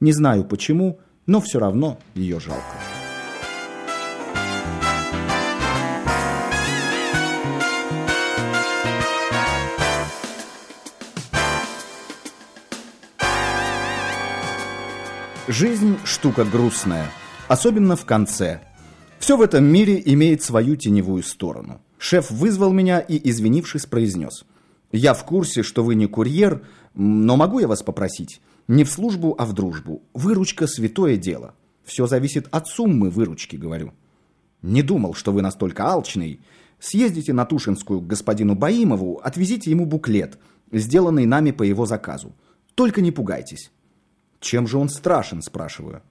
Не знаю почему, но все равно ее жалко. Жизнь – штука грустная, особенно в конце. Все в этом мире имеет свою теневую сторону. Шеф вызвал меня и, извинившись, произнес. «Я в курсе, что вы не курьер, но могу я вас попросить? Не в службу, а в дружбу. Выручка – святое дело. Все зависит от суммы выручки, говорю». «Не думал, что вы настолько алчный. Съездите на Тушинскую к господину Баимову, отвезите ему буклет, сделанный нами по его заказу. Только не пугайтесь». Чем же он страшен, спрашиваю.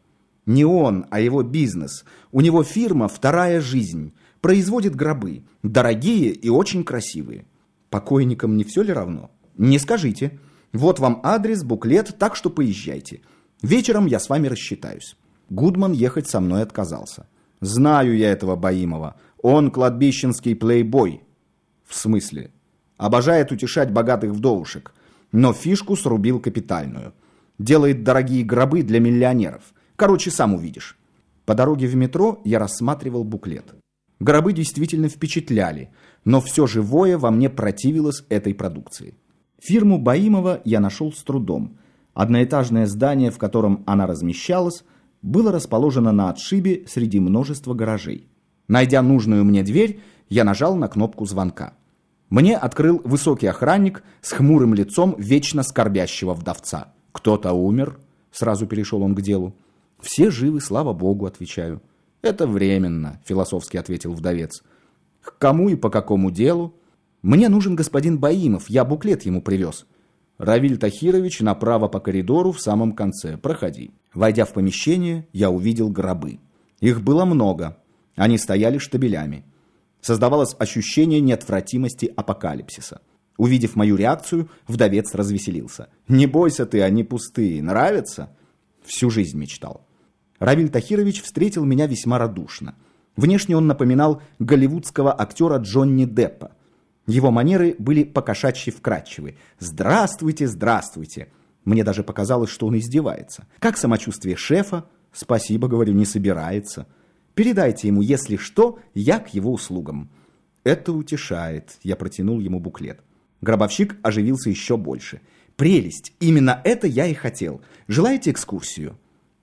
Не он, а его бизнес. У него фирма «Вторая жизнь». Производит гробы. Дорогие и очень красивые. Покойникам не все ли равно? Не скажите. Вот вам адрес, буклет, так что поезжайте. Вечером я с вами рассчитаюсь. Гудман ехать со мной отказался. Знаю я этого Баимова. Он кладбищенский плейбой. В смысле? Обожает утешать богатых вдовушек. Но фишку срубил капитальную – Делает дорогие гробы для миллионеров. Короче, сам увидишь. По дороге в метро я рассматривал буклет. Гробы действительно впечатляли, но все живое во мне противилось этой продукции. Фирму Баимова я нашел с трудом. Одноэтажное здание, в котором она размещалась, было расположено на отшибе среди множества гаражей. Найдя нужную мне дверь, я нажал на кнопку звонка. Мне открыл высокий охранник с хмурым лицом вечно скорбящего вдовца. Кто-то умер, сразу перешел он к делу. Все живы, слава богу, отвечаю. Это временно, философски ответил вдовец. К кому и по какому делу? Мне нужен господин Баимов, я буклет ему привез. Равиль Тахирович направо по коридору в самом конце. Проходи. Войдя в помещение, я увидел гробы. Их было много. Они стояли штабелями. Создавалось ощущение неотвратимости апокалипсиса. Увидев мою реакцию, вдовец развеселился. «Не бойся ты, они пустые. Нравятся?» Всю жизнь мечтал. Равиль Тахирович встретил меня весьма радушно. Внешне он напоминал голливудского актера Джонни Деппа. Его манеры были покошачьи вкрадчивы. «Здравствуйте, здравствуйте!» Мне даже показалось, что он издевается. «Как самочувствие шефа?» «Спасибо, говорю, не собирается. Передайте ему, если что, я к его услугам». «Это утешает», я протянул ему буклет. Гробовщик оживился еще больше. «Прелесть! Именно это я и хотел. Желаете экскурсию?»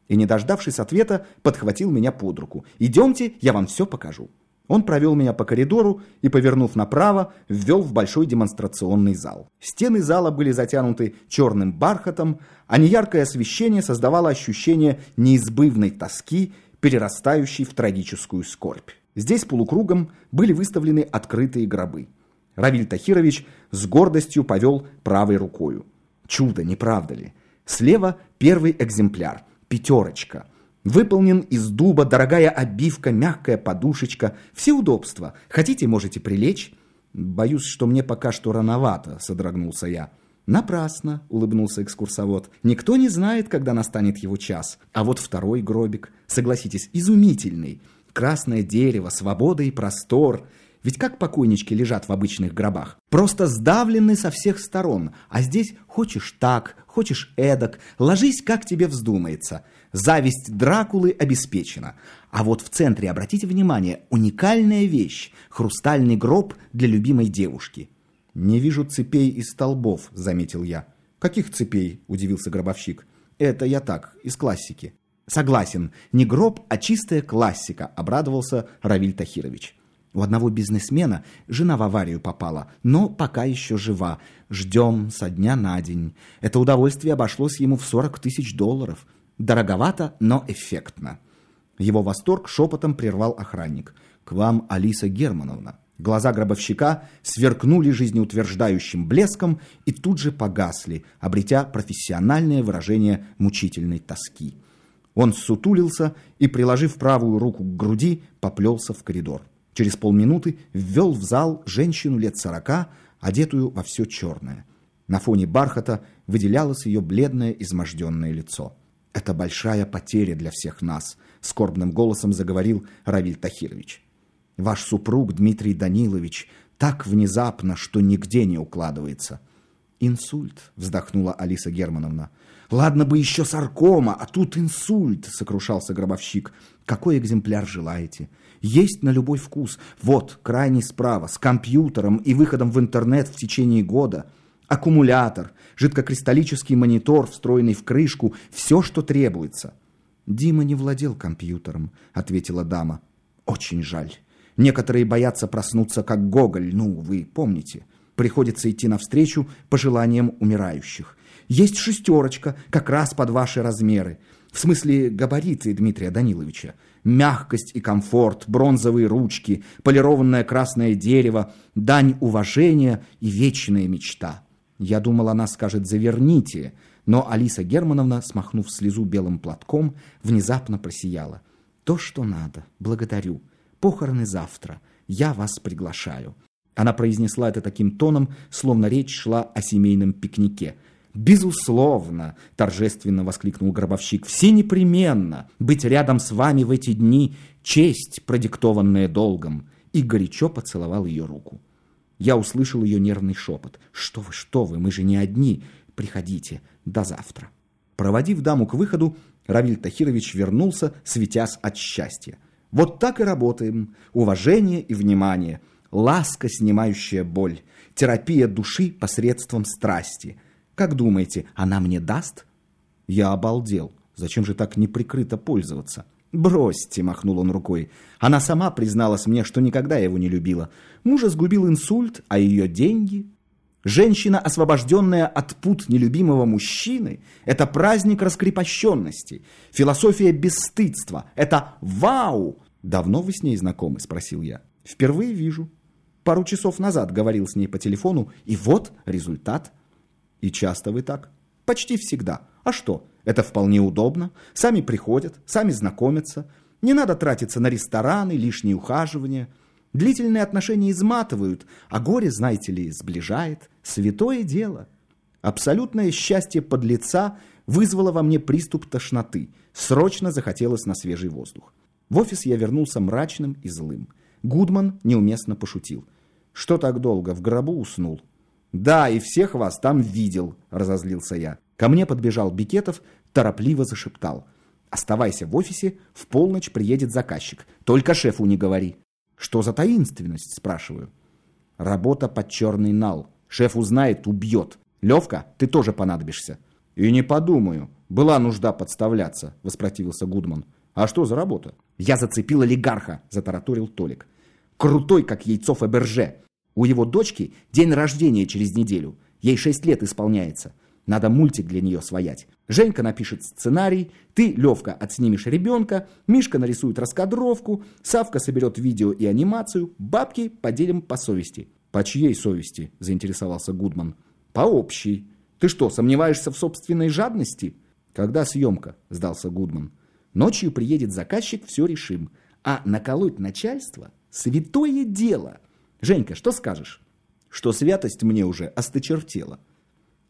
И, не дождавшись ответа, подхватил меня под руку. «Идемте, я вам все покажу». Он провел меня по коридору и, повернув направо, ввел в большой демонстрационный зал. Стены зала были затянуты черным бархатом, а неяркое освещение создавало ощущение неизбывной тоски, перерастающей в трагическую скорбь. Здесь полукругом были выставлены открытые гробы. Равиль Тахирович с гордостью повел правой рукою. Чудо, не правда ли? Слева первый экземпляр, пятерочка. Выполнен из дуба, дорогая обивка, мягкая подушечка. Все удобства. Хотите, можете прилечь. Боюсь, что мне пока что рановато, содрогнулся я. Напрасно, улыбнулся экскурсовод. Никто не знает, когда настанет его час. А вот второй гробик, согласитесь, изумительный. Красное дерево, свобода и простор – ведь как покойнички лежат в обычных гробах? Просто сдавлены со всех сторон. А здесь хочешь так, хочешь эдак, ложись, как тебе вздумается. Зависть Дракулы обеспечена. А вот в центре, обратите внимание, уникальная вещь. Хрустальный гроб для любимой девушки. «Не вижу цепей и столбов», — заметил я. «Каких цепей?» — удивился гробовщик. «Это я так, из классики». «Согласен, не гроб, а чистая классика», — обрадовался Равиль Тахирович. У одного бизнесмена жена в аварию попала, но пока еще жива. Ждем со дня на день. Это удовольствие обошлось ему в 40 тысяч долларов. Дороговато, но эффектно. Его восторг шепотом прервал охранник. «К вам Алиса Германовна». Глаза гробовщика сверкнули жизнеутверждающим блеском и тут же погасли, обретя профессиональное выражение мучительной тоски. Он сутулился и, приложив правую руку к груди, поплелся в коридор. Через полминуты ввел в зал женщину лет сорока, одетую во все черное. На фоне бархата выделялось ее бледное изможденное лицо. «Это большая потеря для всех нас», — скорбным голосом заговорил Равиль Тахирович. «Ваш супруг Дмитрий Данилович так внезапно, что нигде не укладывается». «Инсульт», — вздохнула Алиса Германовна. Ладно бы еще саркома, а тут инсульт, сокрушался гробовщик. Какой экземпляр желаете? Есть на любой вкус. Вот, крайний справа, с компьютером и выходом в интернет в течение года. Аккумулятор, жидкокристаллический монитор, встроенный в крышку, все, что требуется. Дима не владел компьютером, ответила дама. Очень жаль. Некоторые боятся проснуться, как Гоголь, ну, вы помните. Приходится идти навстречу пожеланиям умирающих. Есть шестерочка, как раз под ваши размеры. В смысле габариты Дмитрия Даниловича. Мягкость и комфорт, бронзовые ручки, полированное красное дерево, дань уважения и вечная мечта. Я думал, она скажет «заверните», но Алиса Германовна, смахнув слезу белым платком, внезапно просияла. «То, что надо. Благодарю. Похороны завтра. Я вас приглашаю». Она произнесла это таким тоном, словно речь шла о семейном пикнике. «Безусловно!» – торжественно воскликнул гробовщик. «Все непременно! Быть рядом с вами в эти дни – честь, продиктованная долгом!» И горячо поцеловал ее руку. Я услышал ее нервный шепот. «Что вы, что вы, мы же не одни! Приходите, до завтра!» Проводив даму к выходу, Равиль Тахирович вернулся, светясь от счастья. «Вот так и работаем. Уважение и внимание» ласка, снимающая боль, терапия души посредством страсти. Как думаете, она мне даст? Я обалдел. Зачем же так неприкрыто пользоваться? «Бросьте», — махнул он рукой. Она сама призналась мне, что никогда его не любила. Мужа сгубил инсульт, а ее деньги... Женщина, освобожденная от пут нелюбимого мужчины, это праздник раскрепощенности, философия бесстыдства, это вау! Давно вы с ней знакомы? Спросил я. Впервые вижу. Пару часов назад говорил с ней по телефону, и вот результат. И часто вы так? Почти всегда. А что? Это вполне удобно. Сами приходят, сами знакомятся. Не надо тратиться на рестораны, лишние ухаживания. Длительные отношения изматывают, а горе, знаете ли, сближает. Святое дело. Абсолютное счастье подлеца вызвало во мне приступ тошноты. Срочно захотелось на свежий воздух. В офис я вернулся мрачным и злым. Гудман неуместно пошутил. Что так долго? В гробу уснул. Да, и всех вас там видел, разозлился я. Ко мне подбежал Бикетов, торопливо зашептал. Оставайся в офисе, в полночь приедет заказчик. Только шефу не говори. Что за таинственность, спрашиваю. Работа под черный нал. Шеф узнает, убьет. Левка, ты тоже понадобишься. И не подумаю. Была нужда подставляться, воспротивился Гудман. А что за работа? Я зацепил олигарха, затараторил Толик. Крутой, как яйцо Фаберже. У его дочки день рождения через неделю. Ей шесть лет исполняется. Надо мультик для нее своять. Женька напишет сценарий, ты, Левка, отснимешь ребенка, Мишка нарисует раскадровку, Савка соберет видео и анимацию, бабки поделим по совести. По чьей совести? заинтересовался Гудман. По общей. Ты что, сомневаешься в собственной жадности? Когда съемка? сдался Гудман. Ночью приедет заказчик, все решим. А наколоть начальство – святое дело – Женька, что скажешь? Что святость мне уже осточертела.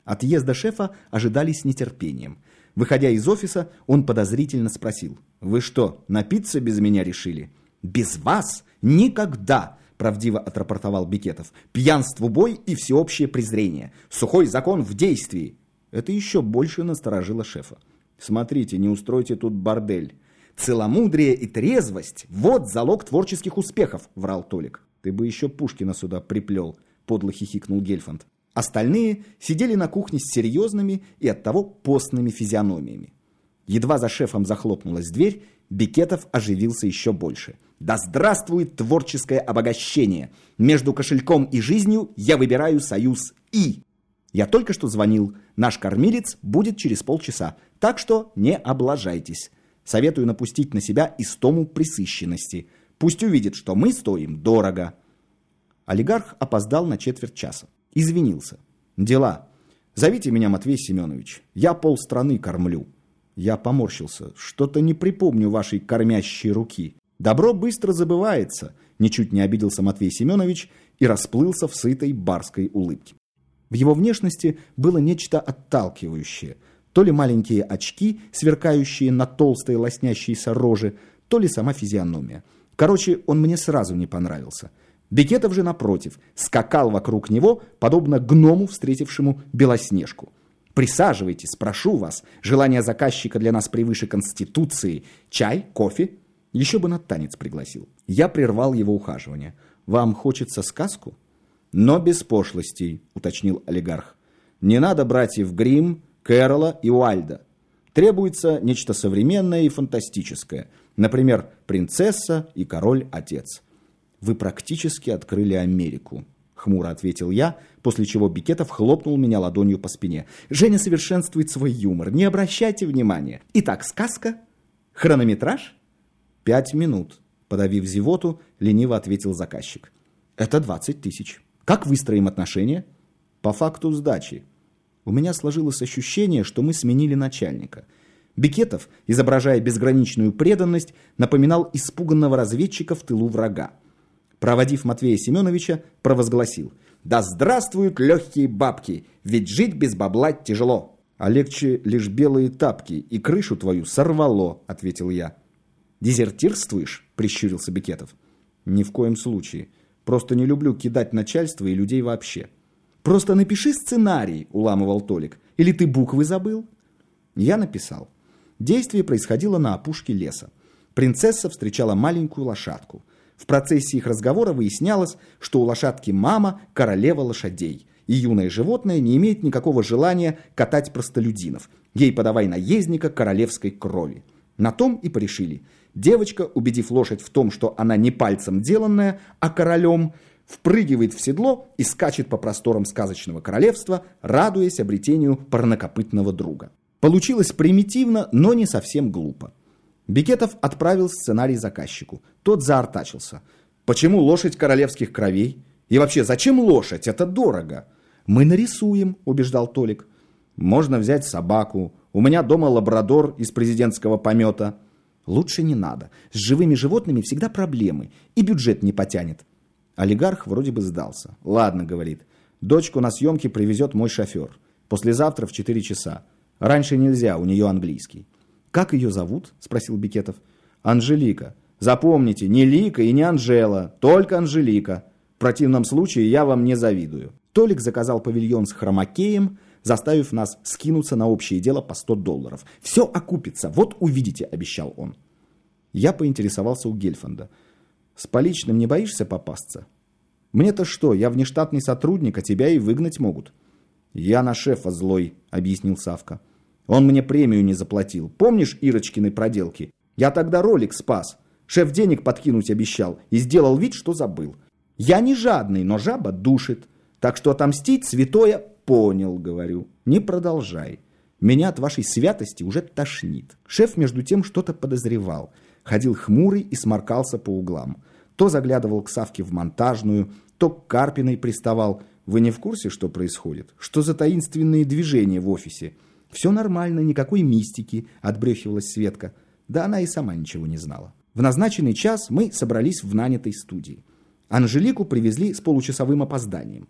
Отъезда шефа ожидали с нетерпением. Выходя из офиса, он подозрительно спросил. «Вы что, напиться без меня решили?» «Без вас? Никогда!» правдиво отрапортовал Бикетов. «Пьянству бой и всеобщее презрение. Сухой закон в действии!» Это еще больше насторожило шефа. «Смотрите, не устройте тут бордель. Целомудрие и трезвость – вот залог творческих успехов», – врал Толик. Ты бы еще Пушкина сюда приплел, подло хихикнул Гельфанд. Остальные сидели на кухне с серьезными и оттого постными физиономиями. Едва за шефом захлопнулась дверь, Бикетов оживился еще больше. «Да здравствует творческое обогащение! Между кошельком и жизнью я выбираю союз И. Я только что звонил. Наш кормилец будет через полчаса, так что не облажайтесь. Советую напустить на себя истому присыщенности – Пусть увидит, что мы стоим дорого. Олигарх опоздал на четверть часа. Извинился. Дела. Зовите меня, Матвей Семенович. Я полстраны кормлю. Я поморщился. Что-то не припомню вашей кормящей руки. Добро быстро забывается. Ничуть не обиделся Матвей Семенович и расплылся в сытой барской улыбке. В его внешности было нечто отталкивающее. То ли маленькие очки, сверкающие на толстой лоснящейся роже, то ли сама физиономия. Короче, он мне сразу не понравился. Бекетов же, напротив, скакал вокруг него, подобно гному, встретившему Белоснежку. Присаживайтесь, прошу вас. Желание заказчика для нас превыше Конституции. Чай, кофе? Еще бы на танец пригласил. Я прервал его ухаживание. Вам хочется сказку? Но без пошлостей, уточнил олигарх. Не надо братьев Грим, Кэрола и Уальда. Требуется нечто современное и фантастическое. Например, «Принцесса и король-отец». Вы практически открыли Америку хмуро ответил я, после чего Бикетов хлопнул меня ладонью по спине. Женя совершенствует свой юмор, не обращайте внимания. Итак, сказка? Хронометраж? Пять минут, подавив зевоту, лениво ответил заказчик. Это двадцать тысяч. Как выстроим отношения? По факту сдачи. У меня сложилось ощущение, что мы сменили начальника. Бикетов, изображая безграничную преданность, напоминал испуганного разведчика в тылу врага проводив Матвея Семеновича, провозгласил «Да здравствуют легкие бабки, ведь жить без бабла тяжело». «А легче лишь белые тапки, и крышу твою сорвало», — ответил я. «Дезертирствуешь?» — прищурился Бекетов. «Ни в коем случае. Просто не люблю кидать начальство и людей вообще». «Просто напиши сценарий», — уламывал Толик. «Или ты буквы забыл?» Я написал. Действие происходило на опушке леса. Принцесса встречала маленькую лошадку — в процессе их разговора выяснялось, что у лошадки мама – королева лошадей, и юное животное не имеет никакого желания катать простолюдинов. Ей подавай наездника королевской крови. На том и порешили. Девочка, убедив лошадь в том, что она не пальцем деланная, а королем, впрыгивает в седло и скачет по просторам сказочного королевства, радуясь обретению парнокопытного друга. Получилось примитивно, но не совсем глупо. Бекетов отправил сценарий заказчику. Тот заортачился. «Почему лошадь королевских кровей? И вообще, зачем лошадь? Это дорого!» «Мы нарисуем», — убеждал Толик. «Можно взять собаку. У меня дома лабрадор из президентского помета». «Лучше не надо. С живыми животными всегда проблемы, и бюджет не потянет». Олигарх вроде бы сдался. «Ладно», — говорит, — «дочку на съемки привезет мой шофер. Послезавтра в 4 часа. Раньше нельзя, у нее английский». «Как ее зовут?» – спросил Бикетов. «Анжелика. Запомните, не Лика и не Анжела, только Анжелика. В противном случае я вам не завидую». Толик заказал павильон с хромакеем, заставив нас скинуться на общее дело по 100 долларов. «Все окупится, вот увидите», – обещал он. Я поинтересовался у Гельфанда. «С поличным не боишься попасться?» «Мне-то что, я внештатный сотрудник, а тебя и выгнать могут». «Я на шефа злой», – объяснил Савка. Он мне премию не заплатил. Помнишь Ирочкины проделки? Я тогда ролик спас. Шеф денег подкинуть обещал и сделал вид, что забыл. Я не жадный, но жаба душит. Так что отомстить святое понял, говорю. Не продолжай. Меня от вашей святости уже тошнит. Шеф между тем что-то подозревал. Ходил хмурый и сморкался по углам. То заглядывал к Савке в монтажную, то к Карпиной приставал. Вы не в курсе, что происходит? Что за таинственные движения в офисе? «Все нормально, никакой мистики», — отбрехивалась Светка. Да она и сама ничего не знала. В назначенный час мы собрались в нанятой студии. Анжелику привезли с получасовым опозданием.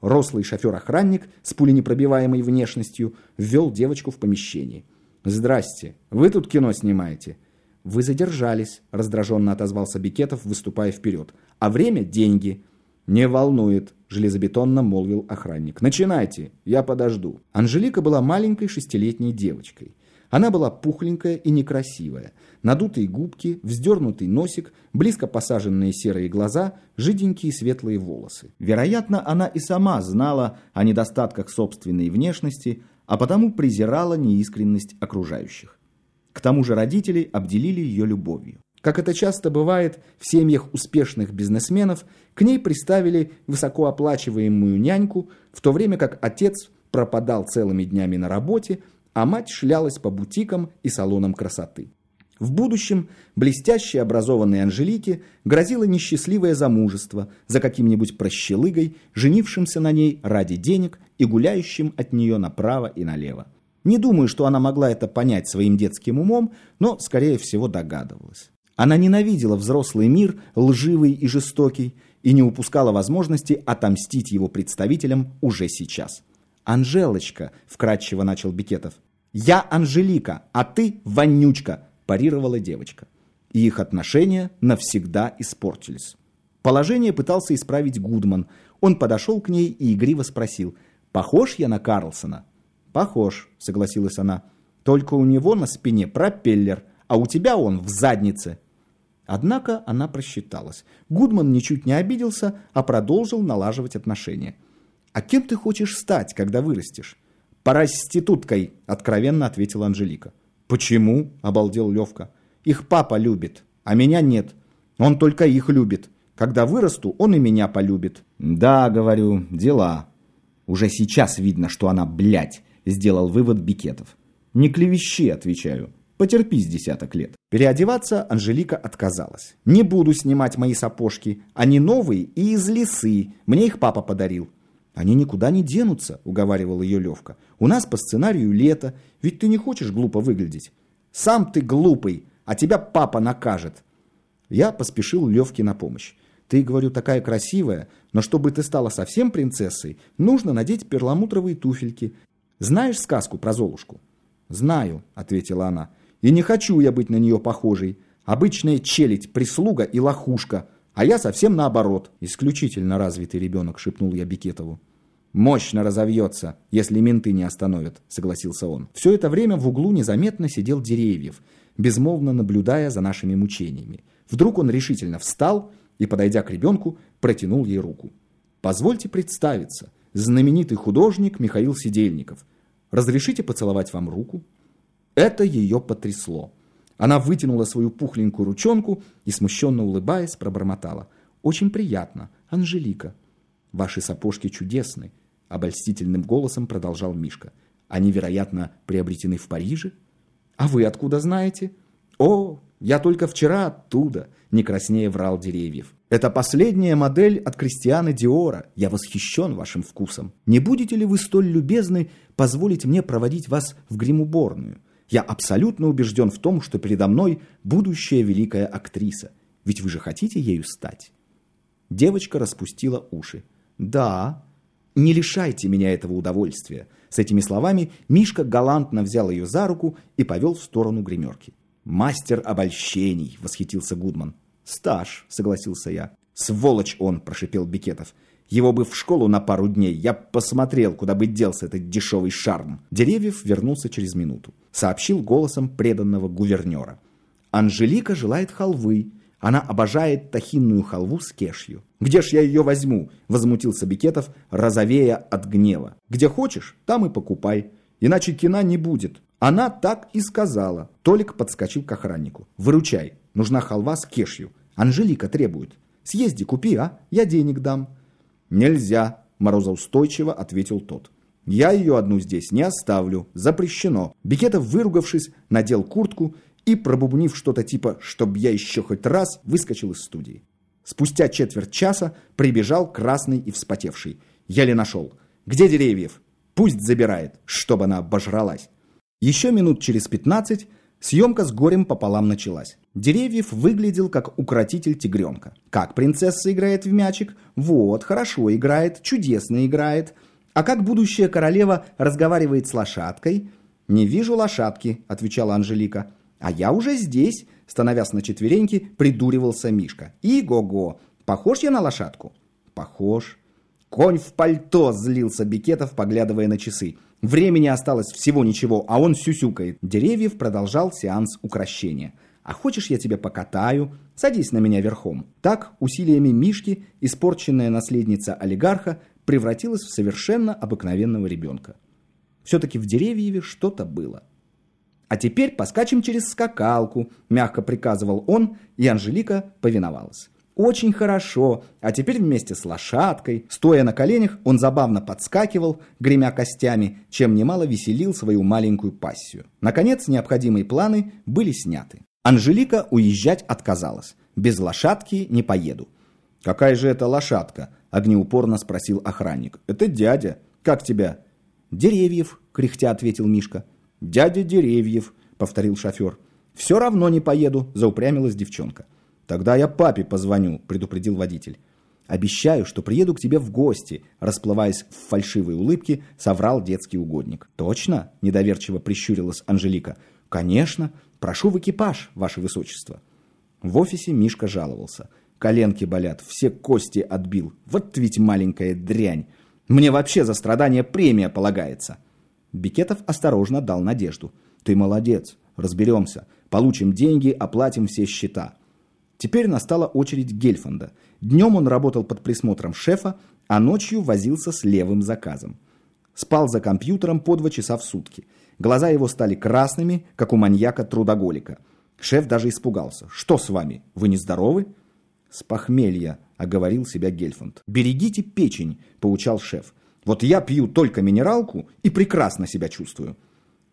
Рослый шофер-охранник с пуленепробиваемой внешностью ввел девочку в помещение. «Здрасте, вы тут кино снимаете?» «Вы задержались», — раздраженно отозвался Бикетов, выступая вперед. «А время — деньги». «Не волнует», – железобетонно молвил охранник. «Начинайте, я подожду». Анжелика была маленькой шестилетней девочкой. Она была пухленькая и некрасивая. Надутые губки, вздернутый носик, близко посаженные серые глаза, жиденькие светлые волосы. Вероятно, она и сама знала о недостатках собственной внешности, а потому презирала неискренность окружающих. К тому же родители обделили ее любовью. Как это часто бывает в семьях успешных бизнесменов, к ней приставили высокооплачиваемую няньку, в то время как отец пропадал целыми днями на работе, а мать шлялась по бутикам и салонам красоты. В будущем блестящей образованной Анжелике грозило несчастливое замужество за каким-нибудь прощелыгой, женившимся на ней ради денег и гуляющим от нее направо и налево. Не думаю, что она могла это понять своим детским умом, но, скорее всего, догадывалась. Она ненавидела взрослый мир, лживый и жестокий, и не упускала возможности отомстить его представителям уже сейчас. «Анжелочка», — вкратчиво начал Бикетов. «Я Анжелика, а ты вонючка», — парировала девочка. И их отношения навсегда испортились. Положение пытался исправить Гудман. Он подошел к ней и игриво спросил, «Похож я на Карлсона?» «Похож», — согласилась она. «Только у него на спине пропеллер, а у тебя он в заднице». Однако она просчиталась. Гудман ничуть не обиделся, а продолжил налаживать отношения. «А кем ты хочешь стать, когда вырастешь?» «Проституткой», — откровенно ответила Анжелика. «Почему?» — обалдел Левка. «Их папа любит, а меня нет. Он только их любит. Когда вырасту, он и меня полюбит». «Да, — говорю, — дела». «Уже сейчас видно, что она, блядь», — сделал вывод Бикетов. «Не клевещи», — отвечаю. Потерпи с десяток лет. Переодеваться Анжелика отказалась. Не буду снимать мои сапожки. Они новые и из лисы. Мне их папа подарил. Они никуда не денутся, уговаривал ее Левка. У нас по сценарию лето. Ведь ты не хочешь глупо выглядеть. Сам ты глупый, а тебя папа накажет. Я поспешил Левке на помощь. Ты, говорю, такая красивая, но чтобы ты стала совсем принцессой, нужно надеть перламутровые туфельки. Знаешь сказку про Золушку? Знаю, ответила она. И не хочу я быть на нее похожей. Обычная челядь, прислуга и лохушка. А я совсем наоборот. Исключительно развитый ребенок, шепнул я Бикетову. «Мощно разовьется, если менты не остановят», — согласился он. Все это время в углу незаметно сидел Деревьев, безмолвно наблюдая за нашими мучениями. Вдруг он решительно встал и, подойдя к ребенку, протянул ей руку. «Позвольте представиться, знаменитый художник Михаил Сидельников. Разрешите поцеловать вам руку?» Это ее потрясло. Она вытянула свою пухленькую ручонку и, смущенно улыбаясь, пробормотала. «Очень приятно, Анжелика». «Ваши сапожки чудесны», — обольстительным голосом продолжал Мишка. «Они, вероятно, приобретены в Париже?» «А вы откуда знаете?» «О, я только вчера оттуда», — не краснее врал Деревьев. «Это последняя модель от Кристиана Диора. Я восхищен вашим вкусом. Не будете ли вы столь любезны позволить мне проводить вас в гримуборную?» Я абсолютно убежден в том, что передо мной будущая великая актриса. Ведь вы же хотите ею стать?» Девочка распустила уши. «Да, не лишайте меня этого удовольствия». С этими словами Мишка галантно взял ее за руку и повел в сторону гримерки. «Мастер обольщений!» — восхитился Гудман. «Стаж!» — согласился я. «Сволочь он!» — прошипел Бикетов. Его бы в школу на пару дней, я посмотрел, куда бы делся этот дешевый шарм. Деревьев вернулся через минуту. Сообщил голосом преданного гувернера. Анжелика желает халвы. Она обожает тахинную халву с кешью. «Где ж я ее возьму?» – возмутился Бикетов, розовея от гнева. «Где хочешь, там и покупай. Иначе кина не будет». Она так и сказала. Толик подскочил к охраннику. «Выручай, нужна халва с кешью. Анжелика требует. Съезди, купи, а? Я денег дам». «Нельзя», – морозоустойчиво ответил тот. «Я ее одну здесь не оставлю. Запрещено». Бикетов, выругавшись, надел куртку и, пробубнив что-то типа «чтоб я еще хоть раз», выскочил из студии. Спустя четверть часа прибежал красный и вспотевший. Еле нашел. «Где Деревьев? Пусть забирает, чтобы она обожралась». Еще минут через пятнадцать Съемка с горем пополам началась. Деревьев выглядел как укротитель тигренка. Как принцесса играет в мячик? Вот, хорошо играет, чудесно играет. А как будущая королева разговаривает с лошадкой? «Не вижу лошадки», — отвечала Анжелика. «А я уже здесь», — становясь на четвереньки, придуривался Мишка. «И-го-го! Похож я на лошадку?» «Похож». «Конь в пальто!» — злился Бикетов, поглядывая на часы. Времени осталось всего ничего, а он сюсюкает. Деревьев продолжал сеанс укращения. «А хочешь, я тебя покатаю? Садись на меня верхом». Так, усилиями Мишки, испорченная наследница олигарха превратилась в совершенно обыкновенного ребенка. Все-таки в Деревьеве что-то было. «А теперь поскачем через скакалку», – мягко приказывал он, и Анжелика повиновалась. Очень хорошо. А теперь вместе с лошадкой, стоя на коленях, он забавно подскакивал, гремя костями, чем немало веселил свою маленькую пассию. Наконец, необходимые планы были сняты. Анжелика уезжать отказалась. Без лошадки не поеду. «Какая же это лошадка?» – огнеупорно спросил охранник. «Это дядя. Как тебя?» «Деревьев», – кряхтя ответил Мишка. «Дядя Деревьев», – повторил шофер. «Все равно не поеду», – заупрямилась девчонка. «Тогда я папе позвоню», – предупредил водитель. «Обещаю, что приеду к тебе в гости», – расплываясь в фальшивой улыбке, соврал детский угодник. «Точно?» – недоверчиво прищурилась Анжелика. «Конечно. Прошу в экипаж, ваше высочество». В офисе Мишка жаловался. «Коленки болят, все кости отбил. Вот ведь маленькая дрянь. Мне вообще за страдания премия полагается». Бикетов осторожно дал надежду. «Ты молодец, разберемся. Получим деньги, оплатим все счета». Теперь настала очередь Гельфанда. Днем он работал под присмотром шефа, а ночью возился с левым заказом. Спал за компьютером по два часа в сутки. Глаза его стали красными, как у маньяка-трудоголика. Шеф даже испугался. «Что с вами? Вы не здоровы?» «С похмелья», — оговорил себя Гельфанд. «Берегите печень», — поучал шеф. «Вот я пью только минералку и прекрасно себя чувствую».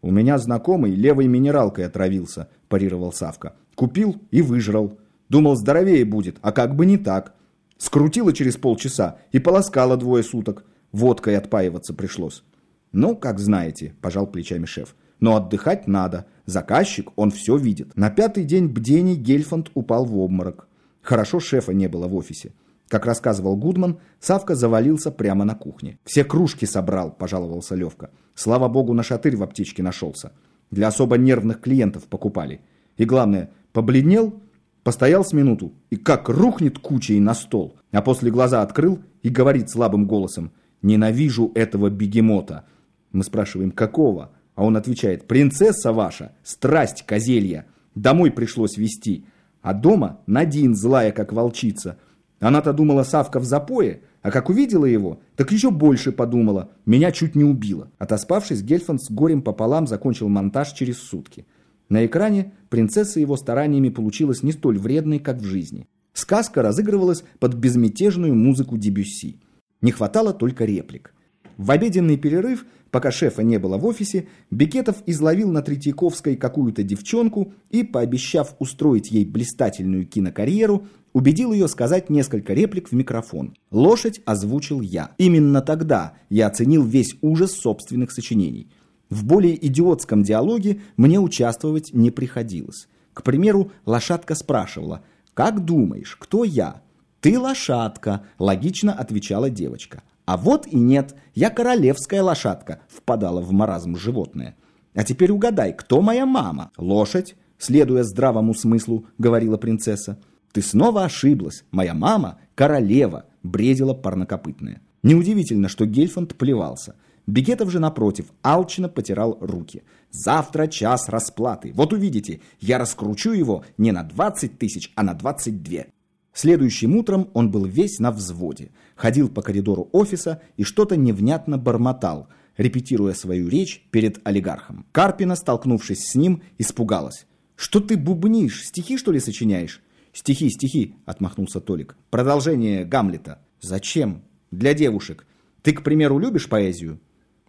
«У меня знакомый левой минералкой отравился», – парировал Савка. «Купил и выжрал. Думал, здоровее будет, а как бы не так. Скрутила через полчаса и полоскала двое суток. Водкой отпаиваться пришлось». «Ну, как знаете», – пожал плечами шеф. «Но отдыхать надо. Заказчик, он все видит». На пятый день бдений Гельфанд упал в обморок. Хорошо шефа не было в офисе. Как рассказывал Гудман, Савка завалился прямо на кухне. «Все кружки собрал», – пожаловался Левка. «Слава богу, на шатырь в аптечке нашелся. Для особо нервных клиентов покупали. И главное, побледнел, постоял с минуту и как рухнет кучей на стол. А после глаза открыл и говорит слабым голосом «Ненавижу этого бегемота». Мы спрашиваем «Какого?» А он отвечает «Принцесса ваша, страсть козелья. Домой пришлось везти. А дома Надин злая, как волчица». Она-то думала Савка в запое, а как увидела его, так еще больше подумала. Меня чуть не убило. Отоспавшись, Гельфанд с горем пополам закончил монтаж через сутки. На экране принцесса его стараниями получилась не столь вредной, как в жизни. Сказка разыгрывалась под безмятежную музыку Дебюсси. Не хватало только реплик. В обеденный перерыв, пока шефа не было в офисе, Бекетов изловил на Третьяковской какую-то девчонку и, пообещав устроить ей блистательную кинокарьеру, убедил ее сказать несколько реплик в микрофон. Лошадь озвучил я. Именно тогда я оценил весь ужас собственных сочинений. В более идиотском диалоге мне участвовать не приходилось. К примеру, лошадка спрашивала «Как думаешь, кто я?» «Ты лошадка», – логично отвечала девочка. «А вот и нет, я королевская лошадка», – впадала в маразм животное. «А теперь угадай, кто моя мама?» «Лошадь», следуя здравому смыслу, говорила принцесса. «Ты снова ошиблась. Моя мама – королева», – бредила парнокопытная. Неудивительно, что Гельфанд плевался. Бекетов же, напротив, алчно потирал руки. «Завтра час расплаты. Вот увидите, я раскручу его не на 20 тысяч, а на 22». Следующим утром он был весь на взводе. Ходил по коридору офиса и что-то невнятно бормотал, репетируя свою речь перед олигархом. Карпина, столкнувшись с ним, испугалась. «Что ты бубнишь? Стихи, что ли, сочиняешь?» «Стихи, стихи», — отмахнулся Толик. «Продолжение Гамлета». «Зачем? Для девушек. Ты, к примеру, любишь поэзию?»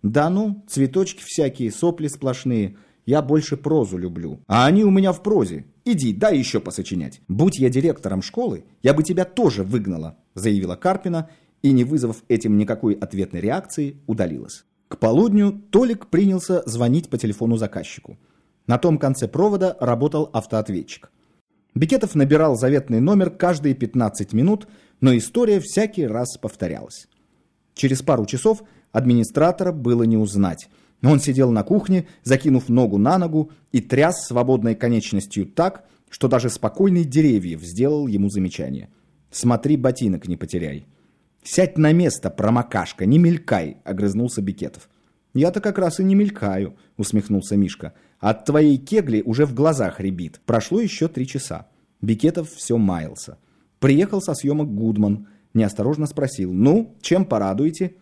«Да ну, цветочки всякие, сопли сплошные. Я больше прозу люблю. А они у меня в прозе. Иди, дай еще посочинять. Будь я директором школы, я бы тебя тоже выгнала», — заявила Карпина и, не вызвав этим никакой ответной реакции, удалилась. К полудню Толик принялся звонить по телефону заказчику. На том конце провода работал автоответчик. Бекетов набирал заветный номер каждые 15 минут, но история всякий раз повторялась. Через пару часов администратора было не узнать. Он сидел на кухне, закинув ногу на ногу и тряс свободной конечностью так, что даже спокойный деревьев сделал ему замечание. «Смотри, ботинок не потеряй». «Сядь на место, промокашка, не мелькай», — огрызнулся Бекетов. «Я-то как раз и не мелькаю», — усмехнулся Мишка. От твоей кегли уже в глазах рябит. Прошло еще три часа. Бикетов все маялся. Приехал со съемок Гудман. Неосторожно спросил. «Ну, чем порадуете?»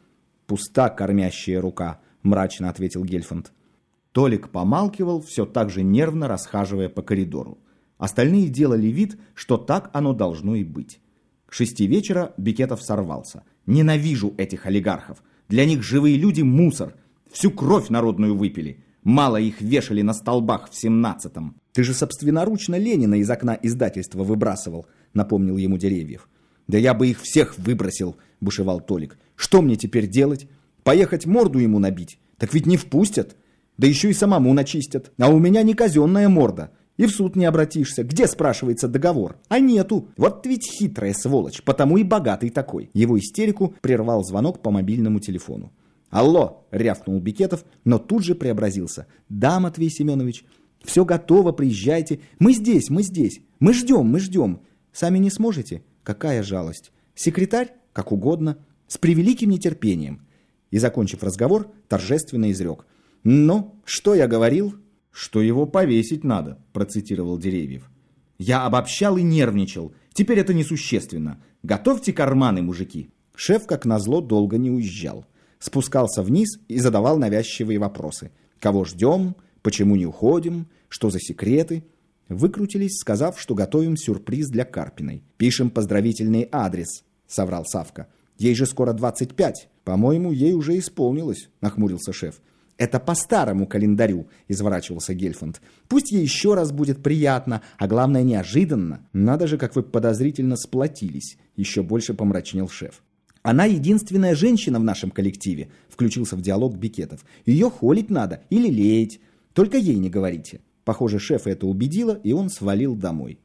«Пуста кормящая рука», мрачно ответил Гельфанд. Толик помалкивал, все так же нервно расхаживая по коридору. Остальные делали вид, что так оно должно и быть. К шести вечера Бикетов сорвался. «Ненавижу этих олигархов. Для них живые люди – мусор. Всю кровь народную выпили. Мало их вешали на столбах в семнадцатом. Ты же собственноручно Ленина из окна издательства выбрасывал, напомнил ему Деревьев. Да я бы их всех выбросил, бушевал Толик. Что мне теперь делать? Поехать морду ему набить? Так ведь не впустят. Да еще и самому начистят. А у меня не казенная морда. И в суд не обратишься. Где, спрашивается, договор? А нету. Вот ведь хитрая сволочь, потому и богатый такой. Его истерику прервал звонок по мобильному телефону. «Алло!» — рявкнул Бикетов, но тут же преобразился. «Да, Матвей Семенович, все готово, приезжайте. Мы здесь, мы здесь. Мы ждем, мы ждем. Сами не сможете? Какая жалость. Секретарь? Как угодно. С превеликим нетерпением». И, закончив разговор, торжественно изрек. «Ну, что я говорил?» «Что его повесить надо», – процитировал Деревьев. «Я обобщал и нервничал. Теперь это несущественно. Готовьте карманы, мужики». Шеф, как назло, долго не уезжал. Спускался вниз и задавал навязчивые вопросы. Кого ждем? Почему не уходим? Что за секреты? Выкрутились, сказав, что готовим сюрприз для Карпиной. «Пишем поздравительный адрес», — соврал Савка. «Ей же скоро 25. По-моему, ей уже исполнилось», — нахмурился шеф. «Это по старому календарю», — изворачивался Гельфанд. «Пусть ей еще раз будет приятно, а главное, неожиданно. Надо же, как вы подозрительно сплотились», — еще больше помрачнел шеф. «Она единственная женщина в нашем коллективе», — включился в диалог Бикетов. «Ее холить надо или леять. Только ей не говорите». Похоже, шефа это убедило, и он свалил домой.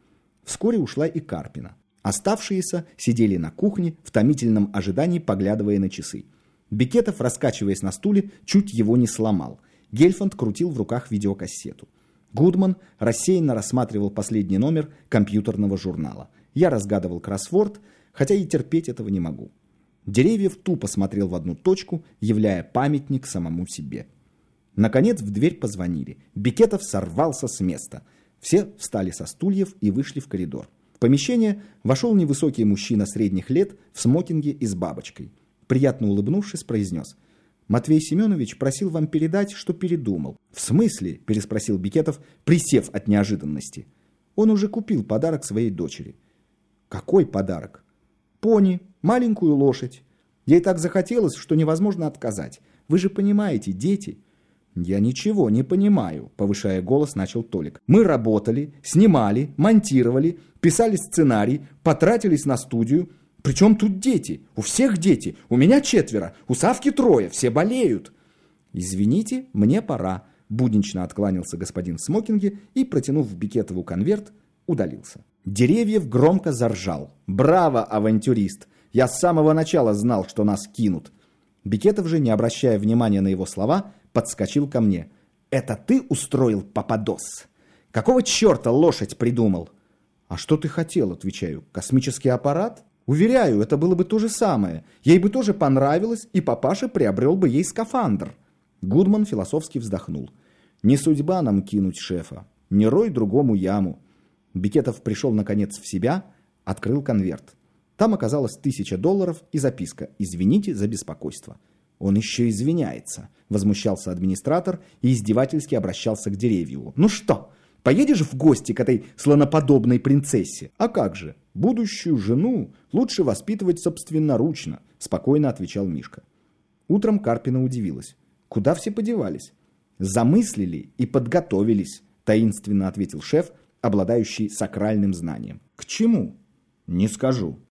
Вскоре ушла и Карпина. Оставшиеся сидели на кухне в томительном ожидании, поглядывая на часы. Бекетов, раскачиваясь на стуле, чуть его не сломал. Гельфанд крутил в руках видеокассету. Гудман рассеянно рассматривал последний номер компьютерного журнала. Я разгадывал кроссворд, хотя и терпеть этого не могу. Деревьев тупо смотрел в одну точку, являя памятник самому себе. Наконец в дверь позвонили. Бекетов сорвался с места. Все встали со стульев и вышли в коридор. В помещение вошел невысокий мужчина средних лет в смокинге и с бабочкой приятно улыбнувшись, произнес. «Матвей Семенович просил вам передать, что передумал». «В смысле?» – переспросил Бикетов, присев от неожиданности. Он уже купил подарок своей дочери. «Какой подарок?» «Пони, маленькую лошадь. Ей так захотелось, что невозможно отказать. Вы же понимаете, дети...» «Я ничего не понимаю», — повышая голос, начал Толик. «Мы работали, снимали, монтировали, писали сценарий, потратились на студию, причем тут дети? У всех дети. У меня четверо, у Савки трое, все болеют. Извините, мне пора. Буднично откланялся господин в смокинге и, протянув Бикетову конверт, удалился. Деревьев громко заржал. «Браво, авантюрист! Я с самого начала знал, что нас кинут!» Бикетов же, не обращая внимания на его слова, подскочил ко мне. «Это ты устроил попадос? Какого черта лошадь придумал?» «А что ты хотел?» – отвечаю. «Космический аппарат?» Уверяю, это было бы то же самое. Ей бы тоже понравилось, и папаша приобрел бы ей скафандр. Гудман философски вздохнул. Не судьба нам кинуть шефа. Не рой другому яму. Бикетов пришел наконец в себя, открыл конверт. Там оказалось тысяча долларов и записка «Извините за беспокойство». «Он еще извиняется», — возмущался администратор и издевательски обращался к Деревьеву. «Ну что, Поедешь в гости к этой слоноподобной принцессе? А как же? Будущую жену лучше воспитывать собственноручно, спокойно отвечал Мишка. Утром Карпина удивилась. Куда все подевались? Замыслили и подготовились, таинственно ответил шеф, обладающий сакральным знанием. К чему? Не скажу.